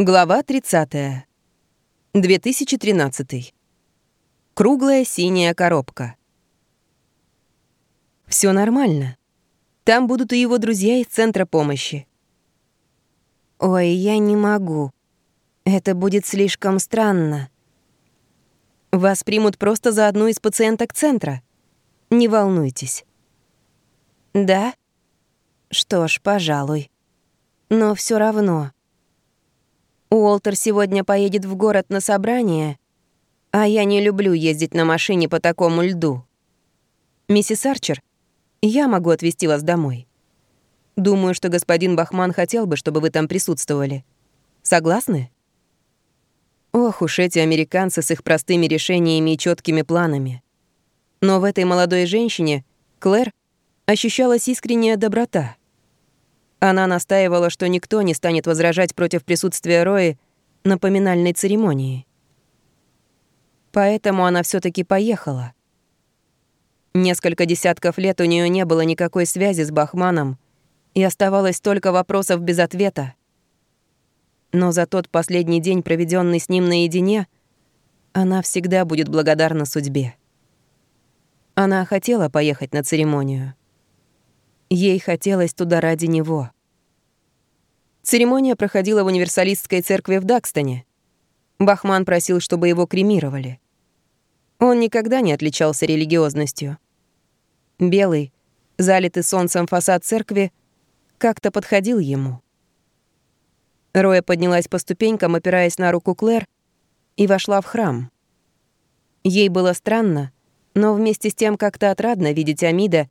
Глава 30. 2013. Круглая синяя коробка. Все нормально. Там будут и его друзья из центра помощи. Ой, я не могу. Это будет слишком странно. Вас примут просто за одну из пациенток центра. Не волнуйтесь. Да? Что ж, пожалуй. Но все равно. Уолтер сегодня поедет в город на собрание, а я не люблю ездить на машине по такому льду. Миссис Арчер, я могу отвезти вас домой. Думаю, что господин Бахман хотел бы, чтобы вы там присутствовали. Согласны? Ох уж эти американцы с их простыми решениями и четкими планами. Но в этой молодой женщине, Клэр, ощущалась искренняя доброта. Она настаивала, что никто не станет возражать против присутствия Рои на поминальной церемонии. Поэтому она все таки поехала. Несколько десятков лет у нее не было никакой связи с Бахманом, и оставалось столько вопросов без ответа. Но за тот последний день, проведенный с ним наедине, она всегда будет благодарна судьбе. Она хотела поехать на церемонию. Ей хотелось туда ради него. Церемония проходила в универсалистской церкви в Дакстоне. Бахман просил, чтобы его кремировали. Он никогда не отличался религиозностью. Белый, залитый солнцем фасад церкви, как-то подходил ему. Роя поднялась по ступенькам, опираясь на руку Клэр, и вошла в храм. Ей было странно, но вместе с тем как-то отрадно видеть Амида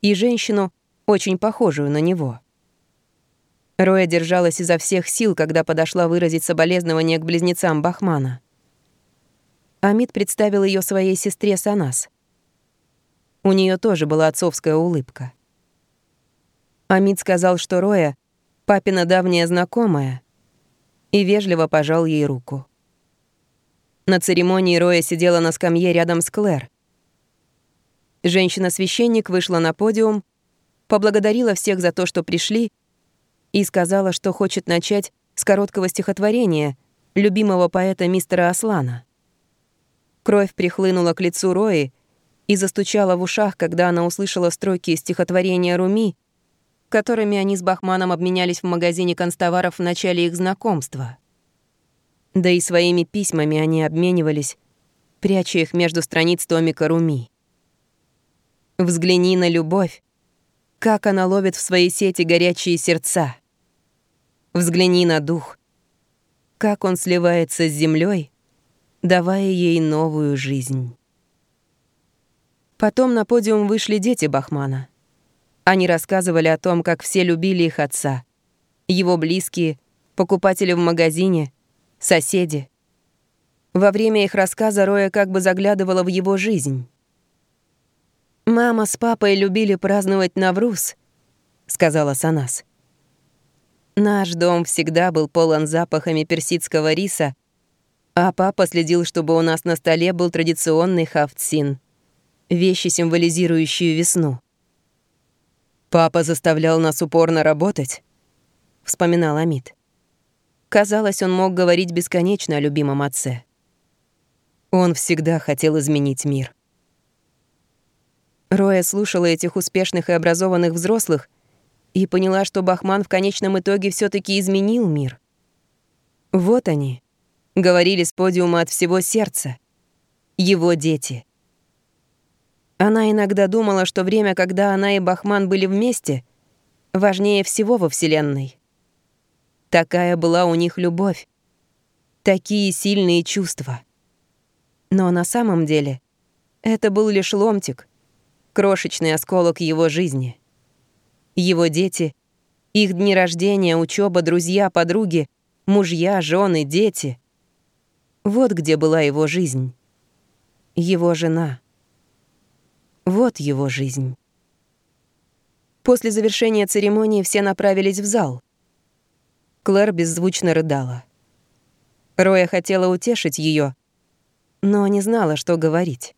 и женщину, очень похожую на него. Роя держалась изо всех сил, когда подошла выразить соболезнования к близнецам Бахмана. Амид представил ее своей сестре Санас. У нее тоже была отцовская улыбка. Амид сказал, что Роя — папина давняя знакомая, и вежливо пожал ей руку. На церемонии Роя сидела на скамье рядом с Клэр. Женщина-священник вышла на подиум — поблагодарила всех за то, что пришли, и сказала, что хочет начать с короткого стихотворения любимого поэта мистера Аслана. Кровь прихлынула к лицу Рои и застучала в ушах, когда она услышала строки из стихотворения Руми, которыми они с Бахманом обменялись в магазине констоваров в начале их знакомства. Да и своими письмами они обменивались, пряча их между страниц томика Руми. «Взгляни на любовь, как она ловит в свои сети горячие сердца. Взгляни на дух. Как он сливается с землей, давая ей новую жизнь. Потом на подиум вышли дети Бахмана. Они рассказывали о том, как все любили их отца, его близкие, покупатели в магазине, соседи. Во время их рассказа Роя как бы заглядывала в его жизнь. «Мама с папой любили праздновать Навруз», — сказала Санас. «Наш дом всегда был полон запахами персидского риса, а папа следил, чтобы у нас на столе был традиционный хафтсин, вещи, символизирующие весну». «Папа заставлял нас упорно работать», — вспоминал Амид. Казалось, он мог говорить бесконечно о любимом отце. Он всегда хотел изменить мир. Роя слушала этих успешных и образованных взрослых и поняла, что Бахман в конечном итоге все таки изменил мир. Вот они, говорили с подиума от всего сердца. Его дети. Она иногда думала, что время, когда она и Бахман были вместе, важнее всего во Вселенной. Такая была у них любовь. Такие сильные чувства. Но на самом деле это был лишь ломтик, крошечный осколок его жизни. Его дети, их дни рождения, учеба, друзья, подруги, мужья, жены, дети. Вот где была его жизнь. Его жена. Вот его жизнь. После завершения церемонии все направились в зал. Клэр беззвучно рыдала. Роя хотела утешить ее, но не знала, что говорить.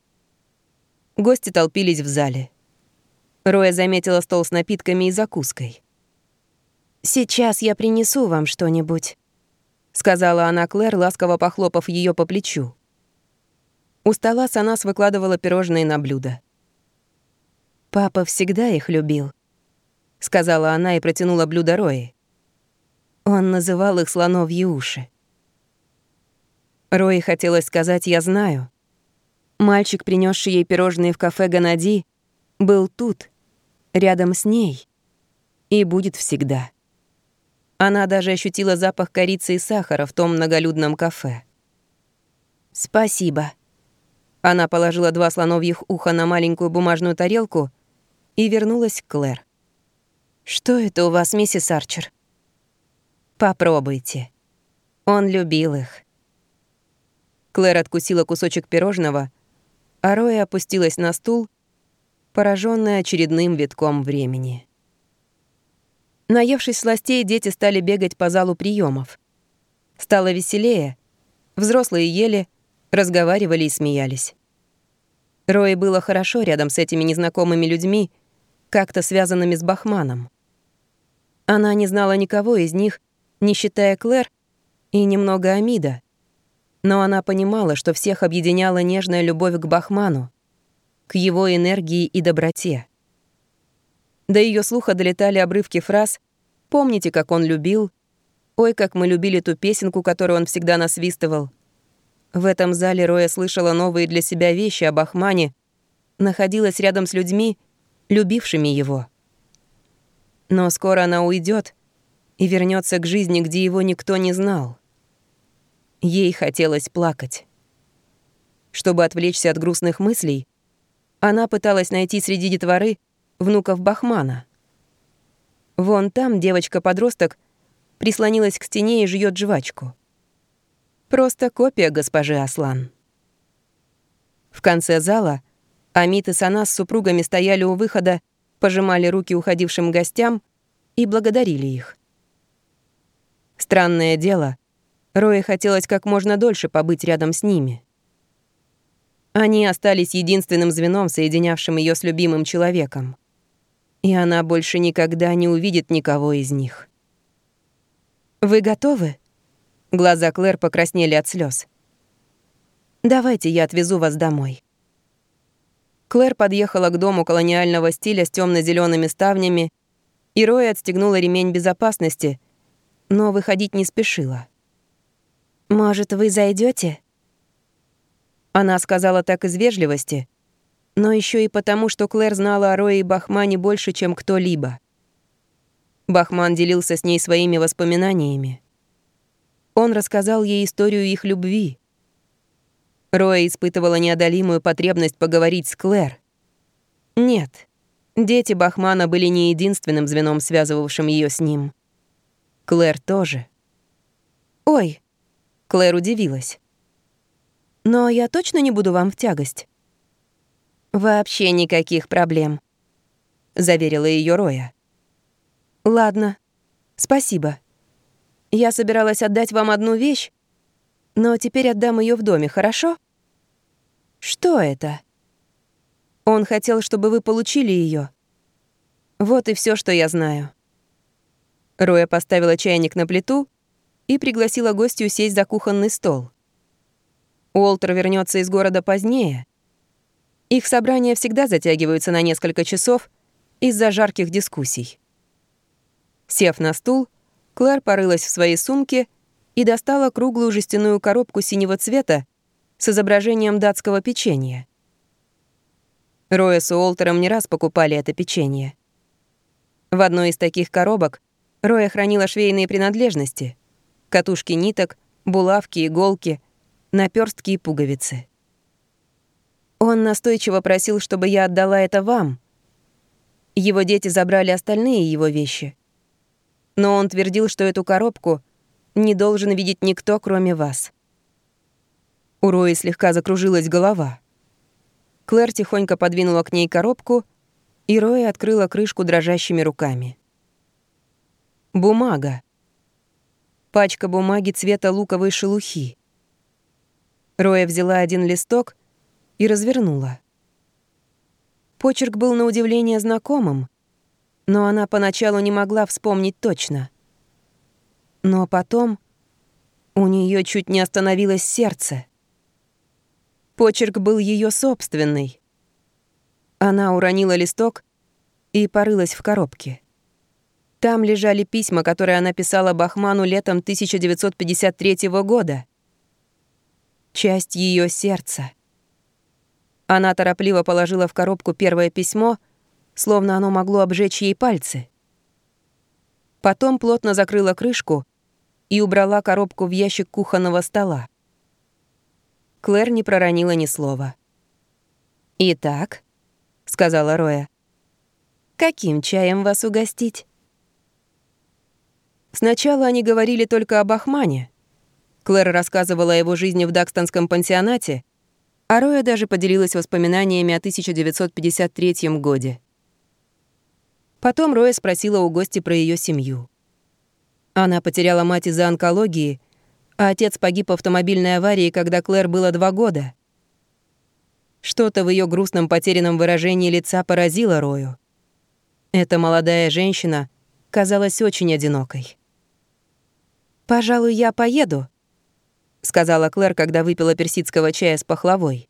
Гости толпились в зале. Роя заметила стол с напитками и закуской. «Сейчас я принесу вам что-нибудь». — сказала она Клэр, ласково похлопав ее по плечу. У стола Санас выкладывала пирожные на блюдо. «Папа всегда их любил», — сказала она и протянула блюдо Рои. Он называл их слоновьи уши. Рои хотелось сказать «я знаю». Мальчик, принесший ей пирожные в кафе Ганади, был тут, рядом с ней, и будет всегда. Она даже ощутила запах корицы и сахара в том многолюдном кафе. «Спасибо». Она положила два слоновьих уха на маленькую бумажную тарелку и вернулась к Клэр. «Что это у вас, миссис Арчер?» «Попробуйте». Он любил их. Клэр откусила кусочек пирожного, а Роя опустилась на стул, пораженная очередным витком времени. Наевшись сластей, дети стали бегать по залу приемов. Стало веселее. Взрослые ели, разговаривали и смеялись. Рое было хорошо рядом с этими незнакомыми людьми, как-то связанными с Бахманом. Она не знала никого из них, не считая Клэр и немного Амида. Но она понимала, что всех объединяла нежная любовь к Бахману, к его энергии и доброте. До ее слуха долетали обрывки фраз «Помните, как он любил», «Ой, как мы любили ту песенку, которую он всегда насвистывал». В этом зале Роя слышала новые для себя вещи об Ахмане, находилась рядом с людьми, любившими его. Но скоро она уйдет и вернется к жизни, где его никто не знал. Ей хотелось плакать. Чтобы отвлечься от грустных мыслей, она пыталась найти среди детворы внуков Бахмана. Вон там девочка-подросток прислонилась к стене и жует жвачку. Просто копия госпожи Аслан. В конце зала Амит и Сана с супругами стояли у выхода, пожимали руки уходившим гостям и благодарили их. Странное дело, Рое хотелось как можно дольше побыть рядом с ними. Они остались единственным звеном, соединявшим ее с любимым человеком и она больше никогда не увидит никого из них. «Вы готовы?» Глаза Клэр покраснели от слез. «Давайте я отвезу вас домой». Клэр подъехала к дому колониального стиля с темно зелеными ставнями, и Рой отстегнула ремень безопасности, но выходить не спешила. «Может, вы зайдете? Она сказала так из вежливости — но еще и потому, что Клэр знала о Рое и Бахмане больше, чем кто-либо. Бахман делился с ней своими воспоминаниями. Он рассказал ей историю их любви. Роя испытывала неодолимую потребность поговорить с Клэр. Нет, дети Бахмана были не единственным звеном, связывавшим ее с ним. Клэр тоже. «Ой», — Клэр удивилась. «Но я точно не буду вам в тягость?» «Вообще никаких проблем», — заверила ее Роя. «Ладно, спасибо. Я собиралась отдать вам одну вещь, но теперь отдам ее в доме, хорошо?» «Что это?» «Он хотел, чтобы вы получили ее. Вот и все, что я знаю». Роя поставила чайник на плиту и пригласила гостью сесть за кухонный стол. Уолтер вернется из города позднее, их собрания всегда затягиваются на несколько часов из-за жарких дискуссий. Сев на стул, Клэр порылась в своей сумке и достала круглую жестяную коробку синего цвета с изображением датского печенья. Роя с Уолтером не раз покупали это печенье. В одной из таких коробок Роя хранила швейные принадлежности — катушки ниток, булавки, иголки, наперстки и пуговицы. Он настойчиво просил, чтобы я отдала это вам. Его дети забрали остальные его вещи. Но он твердил, что эту коробку не должен видеть никто, кроме вас. У Рои слегка закружилась голова. Клэр тихонько подвинула к ней коробку, и Роя открыла крышку дрожащими руками. Бумага. Пачка бумаги цвета луковой шелухи. Роя взяла один листок и развернула. Почерк был на удивление знакомым, но она поначалу не могла вспомнить точно. Но потом У нее чуть не остановилось сердце. Почерк был ее собственный. Она уронила листок и порылась в коробке. Там лежали письма, которые она писала Бахману летом 1953 года. Часть ее сердца. Она торопливо положила в коробку первое письмо, словно оно могло обжечь ей пальцы. Потом плотно закрыла крышку и убрала коробку в ящик кухонного стола. Клэр не проронила ни слова. «Итак», — сказала Роя, — «каким чаем вас угостить?» Сначала они говорили только об Ахмане. Клэр рассказывала о его жизни в Дакстонском пансионате, а Роя даже поделилась воспоминаниями о 1953 годе. Потом Роя спросила у гости про ее семью. Она потеряла мать из-за онкологии, а отец погиб в автомобильной аварии, когда Клэр было два года. Что-то в ее грустном потерянном выражении лица поразило Рою. Эта молодая женщина казалась очень одинокой. «Пожалуй, я поеду», — сказала Клэр, когда выпила персидского чая с пахлавой.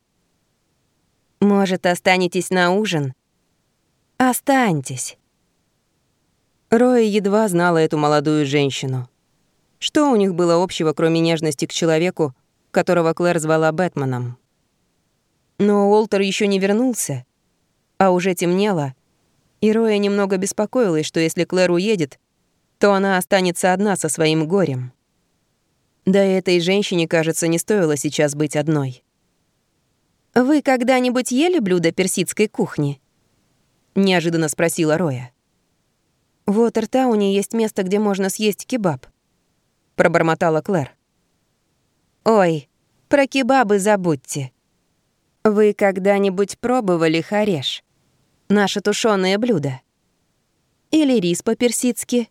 «Может, останетесь на ужин?» «Останьтесь». Роя едва знала эту молодую женщину. Что у них было общего, кроме нежности к человеку, которого Клэр звала Бэтменом? Но Уолтер еще не вернулся, а уже темнело, и Роя немного беспокоилась, что если Клэр уедет, то она останется одна со своим горем. Да и этой женщине, кажется, не стоило сейчас быть одной. «Вы когда-нибудь ели блюдо персидской кухни?» — неожиданно спросила Роя. «В Уотертауне есть место, где можно съесть кебаб», — пробормотала Клэр. «Ой, про кебабы забудьте. Вы когда-нибудь пробовали хареш? Наше тушёное блюдо? Или рис по-персидски?»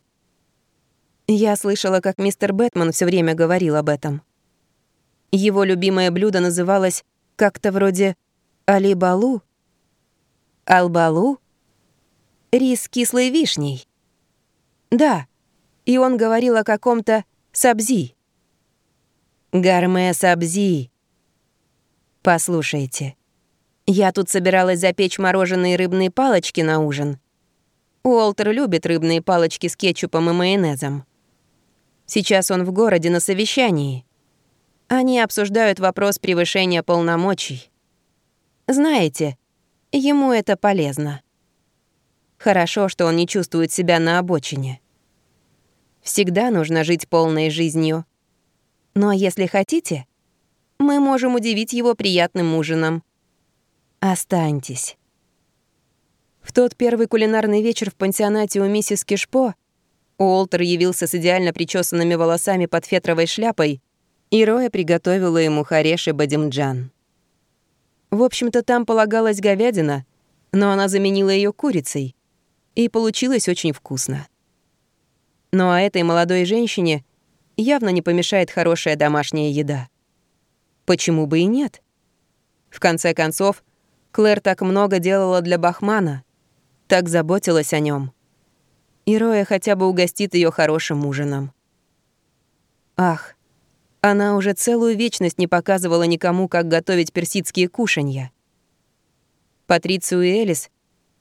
Я слышала, как мистер Бэтмен все время говорил об этом. Его любимое блюдо называлось как-то вроде «Алибалу». «Албалу»? Рис с кислой вишней. Да, и он говорил о каком-то сабзи. Гарме сабзи. Послушайте, я тут собиралась запечь мороженые рыбные палочки на ужин. Уолтер любит рыбные палочки с кетчупом и майонезом. Сейчас он в городе на совещании. Они обсуждают вопрос превышения полномочий. Знаете, ему это полезно. Хорошо, что он не чувствует себя на обочине. Всегда нужно жить полной жизнью. Но если хотите, мы можем удивить его приятным ужином. Останьтесь. В тот первый кулинарный вечер в пансионате у миссис Кишпо Уолтер явился с идеально причесанными волосами под фетровой шляпой, и Роя приготовила ему хареш и бадимджан. В общем-то, там полагалась говядина, но она заменила ее курицей, и получилось очень вкусно. Ну а этой молодой женщине явно не помешает хорошая домашняя еда. Почему бы и нет? В конце концов, Клэр так много делала для Бахмана, так заботилась о нем. И Роя хотя бы угостит ее хорошим ужином. Ах, она уже целую вечность не показывала никому, как готовить персидские кушанья. Патрицию и Элис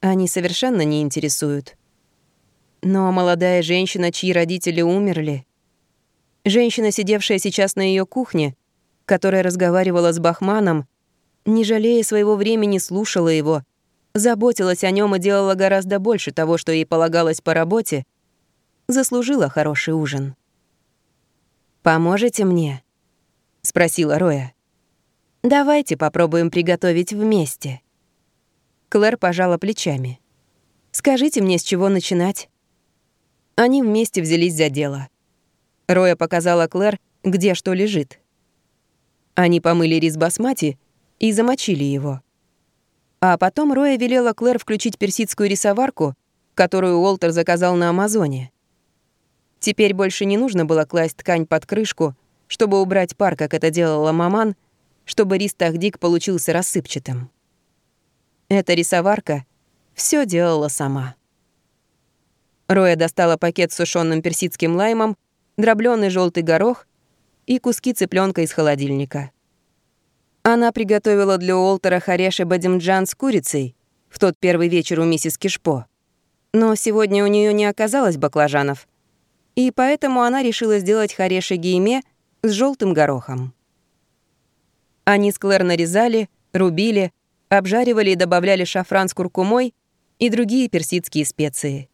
они совершенно не интересуют. Но молодая женщина, чьи родители умерли, женщина, сидевшая сейчас на ее кухне, которая разговаривала с Бахманом, не жалея своего времени, слушала его, заботилась о нем и делала гораздо больше того, что ей полагалось по работе, заслужила хороший ужин. «Поможете мне?» — спросила Роя. «Давайте попробуем приготовить вместе». Клэр пожала плечами. «Скажите мне, с чего начинать?» Они вместе взялись за дело. Роя показала Клэр, где что лежит. Они помыли рис басмати и замочили его. А потом Роя велела Клэр включить персидскую рисоварку, которую Уолтер заказал на Амазоне. Теперь больше не нужно было класть ткань под крышку, чтобы убрать пар, как это делала маман, чтобы рис Тахдик получился рассыпчатым. Эта рисоварка все делала сама. Роя достала пакет с сушеным персидским лаймом, дробленый желтый горох, и куски цыпленка из холодильника. Она приготовила для Уолтера хареши бадимджан с курицей в тот первый вечер у миссис Кишпо. Но сегодня у нее не оказалось баклажанов, и поэтому она решила сделать хареши гейме с желтым горохом. Они с Клэр нарезали, рубили, обжаривали и добавляли шафран с куркумой и другие персидские специи.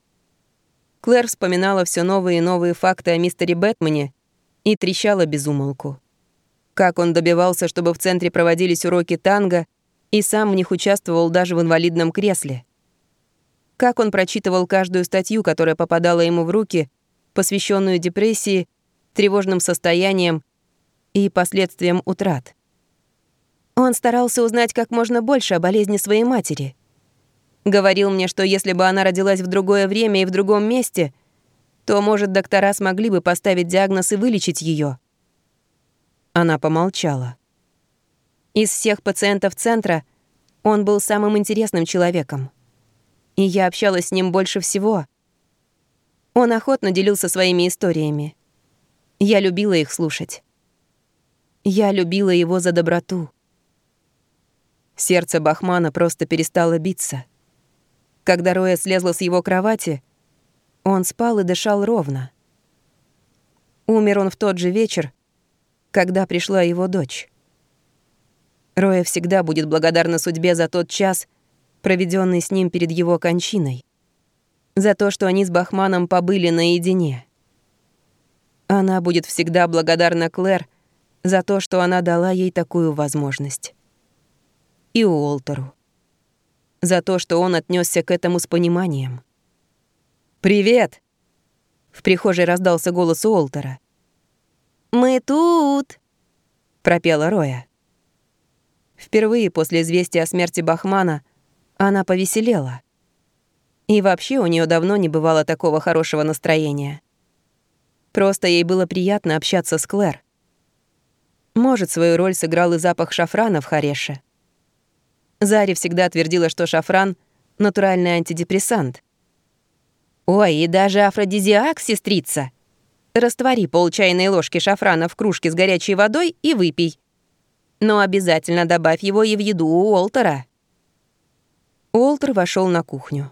Клэр вспоминала все новые и новые факты о мистере Бэтмене и трещала без умолку. Как он добивался, чтобы в центре проводились уроки танго, и сам в них участвовал даже в инвалидном кресле. Как он прочитывал каждую статью, которая попадала ему в руки, посвященную депрессии, тревожным состояниям и последствиям утрат. Он старался узнать как можно больше о болезни своей матери. Говорил мне, что если бы она родилась в другое время и в другом месте, то, может, доктора смогли бы поставить диагноз и вылечить ее. Она помолчала. Из всех пациентов центра он был самым интересным человеком. И я общалась с ним больше всего. Он охотно делился своими историями. Я любила их слушать. Я любила его за доброту. Сердце Бахмана просто перестало биться. Когда Роя слезла с его кровати, он спал и дышал ровно. Умер он в тот же вечер, когда пришла его дочь. Роя всегда будет благодарна судьбе за тот час, проведенный с ним перед его кончиной. За то, что они с Бахманом побыли наедине. Она будет всегда благодарна Клэр за то, что она дала ей такую возможность и Уолтеру. За то, что он отнесся к этому с пониманием. «Привет!» В прихожей раздался голос Уолтера. «Мы тут!» — пропела Роя. Впервые после известия о смерти Бахмана она повеселела. И вообще у нее давно не бывало такого хорошего настроения. Просто ей было приятно общаться с Клэр. Может, свою роль сыграл и запах шафрана в Хареше. Зари всегда твердила, что шафран — натуральный антидепрессант. «Ой, и даже афродизиак, сестрица! Раствори пол чайной ложки шафрана в кружке с горячей водой и выпей. Но обязательно добавь его и в еду у Уолтера». Уолтер вошел на кухню.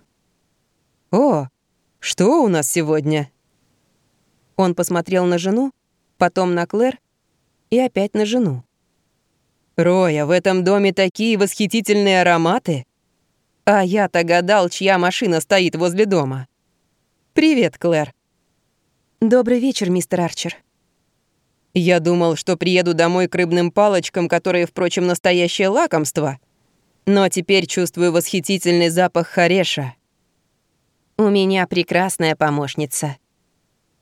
«О, что у нас сегодня?» Он посмотрел на жену, потом на Клэр и опять на жену. «Роя, в этом доме такие восхитительные ароматы!» А я-то гадал, чья машина стоит возле дома. «Привет, Клэр». «Добрый вечер, мистер Арчер». Я думал, что приеду домой к рыбным палочкам, которые, впрочем, настоящее лакомство. Но теперь чувствую восхитительный запах хареша. У меня прекрасная помощница.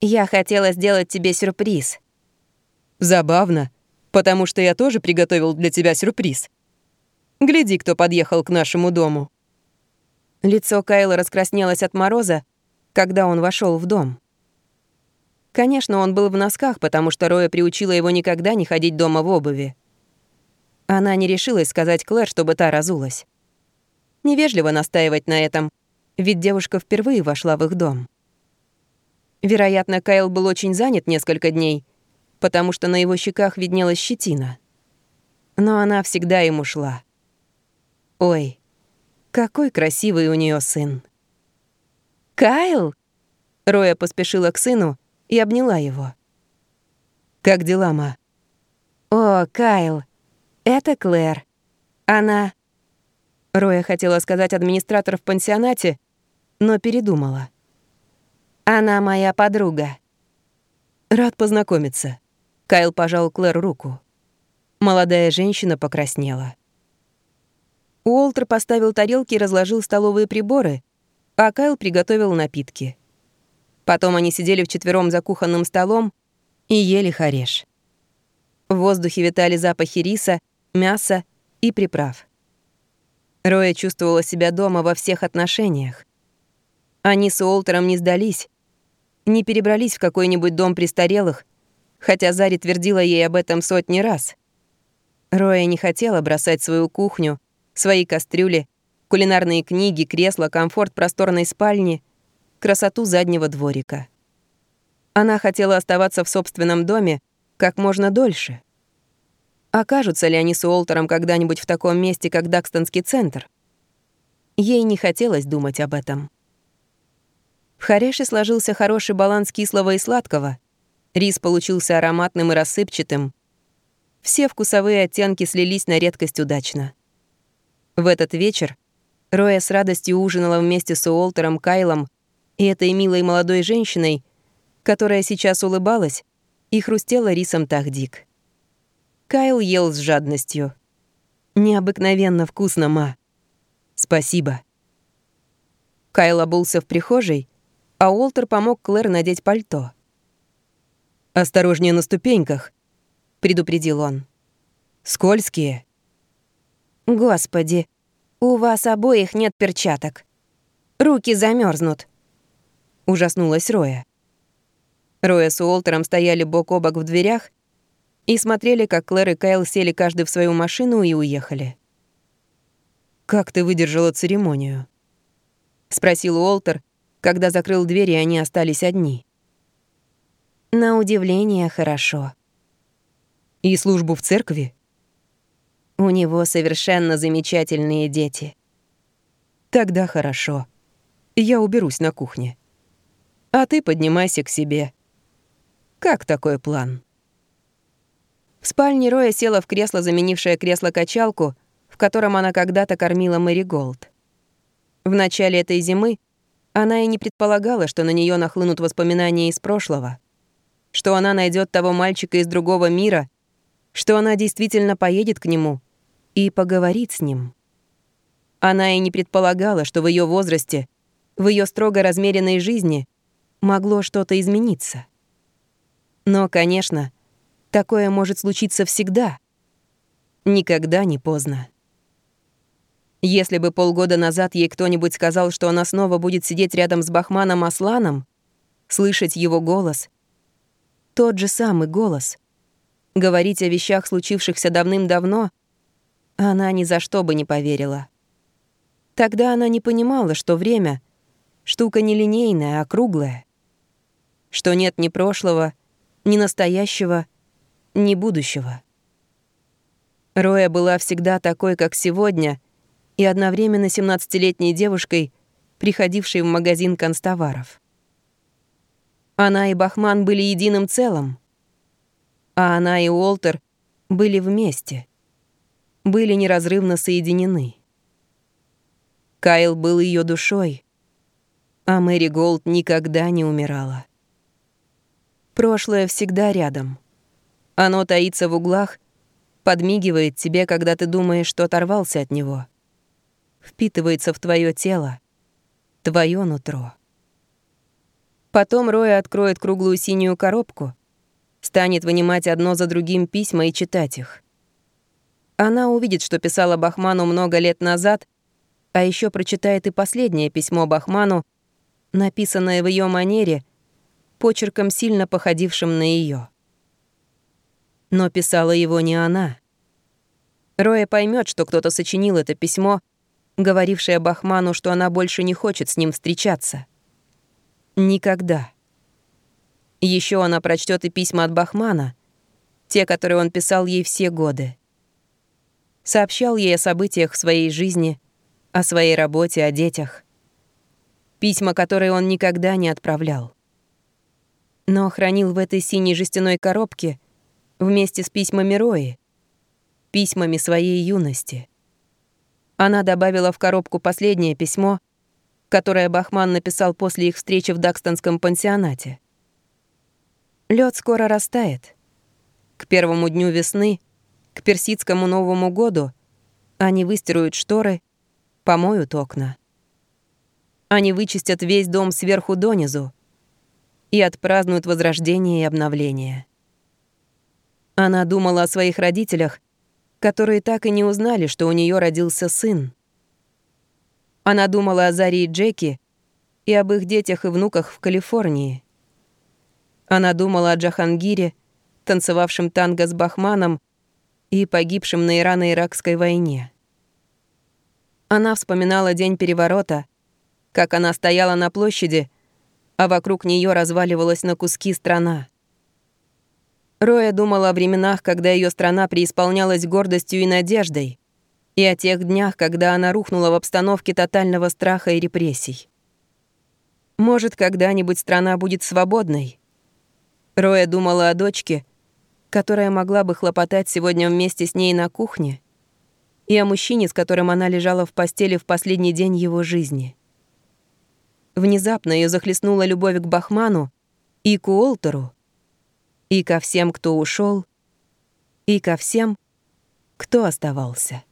Я хотела сделать тебе сюрприз. Забавно потому что я тоже приготовил для тебя сюрприз. Гляди, кто подъехал к нашему дому». Лицо Кайла раскраснелось от мороза, когда он вошел в дом. Конечно, он был в носках, потому что Роя приучила его никогда не ходить дома в обуви. Она не решилась сказать Клэр, чтобы та разулась. Невежливо настаивать на этом, ведь девушка впервые вошла в их дом. Вероятно, Кайл был очень занят несколько дней, потому что на его щеках виднелась щетина. Но она всегда ему шла. Ой, какой красивый у нее сын. «Кайл?» Роя поспешила к сыну и обняла его. «Как дела, ма?» «О, Кайл, это Клэр. Она...» Роя хотела сказать администратор в пансионате, но передумала. «Она моя подруга». «Рад познакомиться». Кайл пожал Клэр руку. Молодая женщина покраснела. Уолтер поставил тарелки и разложил столовые приборы, а Кайл приготовил напитки. Потом они сидели вчетвером за кухонным столом и ели хареш. В воздухе витали запахи риса, мяса и приправ. Роя чувствовала себя дома во всех отношениях. Они с Уолтером не сдались, не перебрались в какой-нибудь дом престарелых хотя Зари твердила ей об этом сотни раз. Роя не хотела бросать свою кухню, свои кастрюли, кулинарные книги, кресла, комфорт просторной спальни, красоту заднего дворика. Она хотела оставаться в собственном доме, как можно дольше. Окажутся ли они с Уолтером когда-нибудь в таком месте, как Дакстонский центр? Ей не хотелось думать об этом. В Хареше сложился хороший баланс кислого и сладкого. Рис получился ароматным и рассыпчатым. Все вкусовые оттенки слились на редкость удачно. В этот вечер Роя с радостью ужинала вместе с Уолтером Кайлом и этой милой молодой женщиной, которая сейчас улыбалась и хрустела рисом тахдик. Кайл ел с жадностью. «Необыкновенно вкусно, ма. Спасибо». Кайл обулся в прихожей, а Уолтер помог Клэр надеть пальто. «Осторожнее на ступеньках», — предупредил он. «Скользкие». «Господи, у вас обоих нет перчаток. Руки замерзнут. Ужаснулась Роя. Роя с Уолтером стояли бок о бок в дверях и смотрели, как Клэр и Кайл сели каждый в свою машину и уехали. «Как ты выдержала церемонию?» — спросил Уолтер, когда закрыл дверь, и они остались одни. «На удивление хорошо». «И службу в церкви?» «У него совершенно замечательные дети». «Тогда хорошо. Я уберусь на кухне. А ты поднимайся к себе. Как такой план?» В спальне Роя села в кресло, заменившее кресло-качалку, в котором она когда-то кормила Мэри Голд. В начале этой зимы она и не предполагала, что на нее нахлынут воспоминания из прошлого, что она найдет того мальчика из другого мира, что она действительно поедет к нему и поговорит с ним. Она и не предполагала, что в ее возрасте, в ее строго размеренной жизни могло что-то измениться. Но, конечно, Такое может случиться всегда. Никогда не поздно. Если бы полгода назад ей кто-нибудь сказал, что она снова будет сидеть рядом с Бахманом Асланом, слышать его голос, тот же самый голос, говорить о вещах, случившихся давным-давно, она ни за что бы не поверила. Тогда она не понимала, что время — штука не линейная, а круглая, что нет ни прошлого, ни настоящего — ни будущего. Роя была всегда такой, как сегодня, и одновременно 17-летней девушкой, приходившей в магазин констоваров. Она и Бахман были единым целым, а она и Уолтер были вместе, были неразрывно соединены. Кайл был ее душой, а Мэри Голд никогда не умирала. Прошлое всегда рядом — оно таится в углах, подмигивает тебе, когда ты думаешь, что оторвался от него. Впитывается в твое тело, твое нутро. Потом Роя откроет круглую синюю коробку, станет вынимать одно за другим письма и читать их. Она увидит, что писала Бахману много лет назад, а еще прочитает и последнее письмо Бахману, написанное в ее манере, почерком сильно походившим на ее. Но писала его не она. Роя поймет, что кто-то сочинил это письмо, говорившее Бахману, что она больше не хочет с ним встречаться. Никогда. Еще она прочтет и письма от Бахмана, те, которые он писал ей все годы. Сообщал ей о событиях в своей жизни, о своей работе, о детях. Письма, которые он никогда не отправлял. Но хранил в этой синей жестяной коробке — вместе с письмами Рои, письмами своей юности. Она добавила в коробку последнее письмо, которое Бахман написал после их встречи в Дакстонском пансионате. Лед скоро растает. К первому дню весны, к персидскому Новому году они выстируют шторы, помоют окна. Они вычистят весь дом сверху донизу и отпразднуют возрождение и обновление. Она думала о своих родителях, которые так и не узнали, что у нее родился сын. Она думала о Заре и Джеки и об их детях и внуках в Калифорнии. Она думала о Джахангире, танцевавшем танго с Бахманом и погибшем на Ирано-Иракской войне. Она вспоминала день переворота, как она стояла на площади, а вокруг нее разваливалась на куски страна. Роя думала о временах, когда ее страна преисполнялась гордостью и надеждой, и о тех днях, когда она рухнула в обстановке тотального страха и репрессий. Может, когда-нибудь страна будет свободной. Роя думала о дочке, которая могла бы хлопотать сегодня вместе с ней на кухне, и о мужчине, с которым она лежала в постели в последний день его жизни. Внезапно ее захлестнула любовь к Бахману и к Уолтеру, и ко всем, кто ушел, и ко всем, кто оставался.